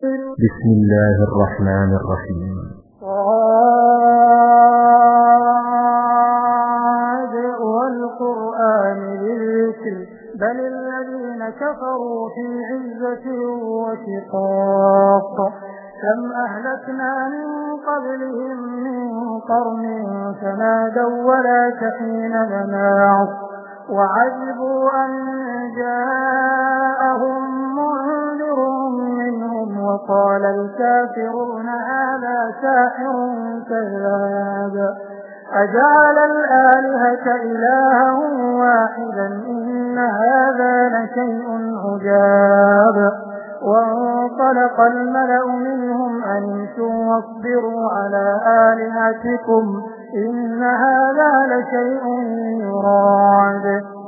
بسم الله الرحمن الرحيم. صاد والقرآن للذكر بل الذين كفروا في عزة وشقاق. كم أهلكنا من قبلهم من قرن فنادوا ولا تحين مناعوا وعجبوا أن جاءهم وقال الكافرون هذا ساحر كذاب. أجعل الآلهة إلها واحدا إن هذا لشيء عجاب. وانطلق الملأ منهم أن واصبروا على آلهتكم إن هذا لشيء يراد.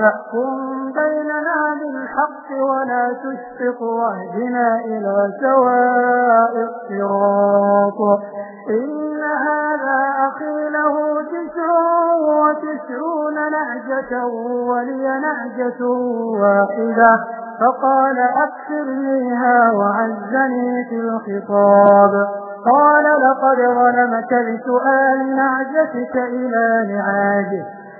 فاحكم بيننا بالحق ولا تشفق واهدنا إلى سواء الصراط. إن هذا أخي له تسع وتسعون نعجة ولي نعجة واحدة. فقال أكثرنيها وعزني في الخطاب. قال لقد ظلمك بسؤال نعجتك إلى نعاجه.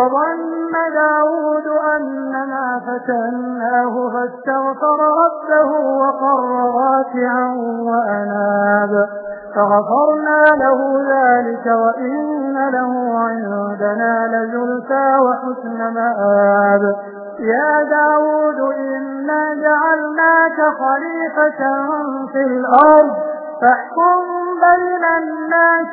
وظن داود أنما فتناه فاستغفر ربه وقر راكعا وأناب. فغفرنا له ذلك وإن له عندنا لزلفى وحسن مآب. يا داود إنا جعلناك خليفة في الأرض. فاحكم بين الناس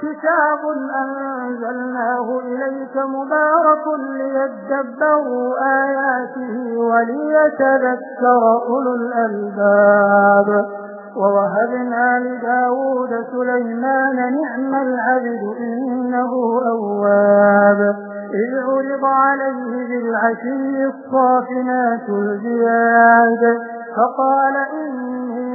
كتاب أنزلناه إليك مبارك ليدبروا آياته وليتذكر أولو الألباب ووهبنا لداود سليمان نعم العبد إنه أواب إذ عرض عليه بالعشي الصافنات الجياد فقال إني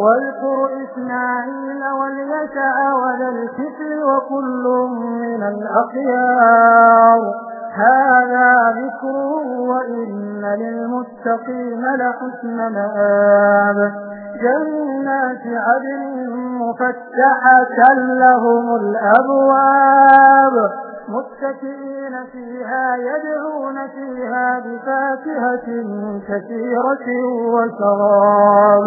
واذكر إسماعيل واليسع وذا الكفل وكل من الأخيار. هذا ذكر وإن للمتقين لحسن مآب. جنات عدن مفتحة لهم الأبواب. متكئين فيها يدعون فيها بفاكهة كثيرة وشراب.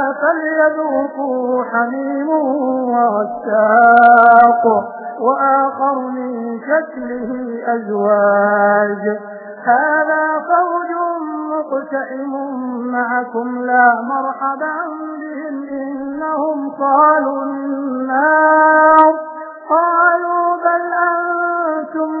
فليذوقوا حميم وغساق وآخر من شكله أزواج. هذا فوج مقتحم معكم لا مرحبا بهم إنهم قالوا النار. قالوا بل أنتم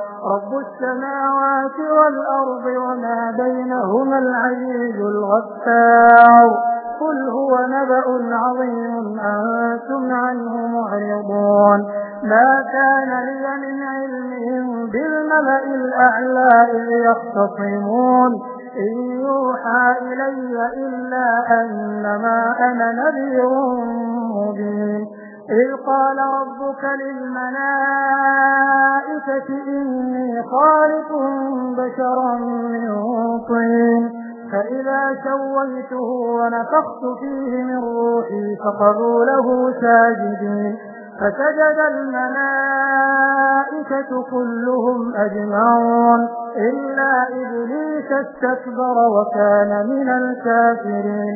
رب السماوات والأرض وما بينهما العزيز الغفار. قل هو نبأ عظيم أنتم عنه معرضون. ما كان لي من علمهم بالملأ الأعلى إذ يختصمون. إن يوحى إلي إلا أنما أنا نذير مبين. إذ قال ربك للملائكة إني خالق بشرا من طين فإذا سويته ونفخت فيه من روحي فقضوا له ساجدين. فسجد الملائكة كلهم أجمعون إلا إبليس استكبر وكان من الكافرين.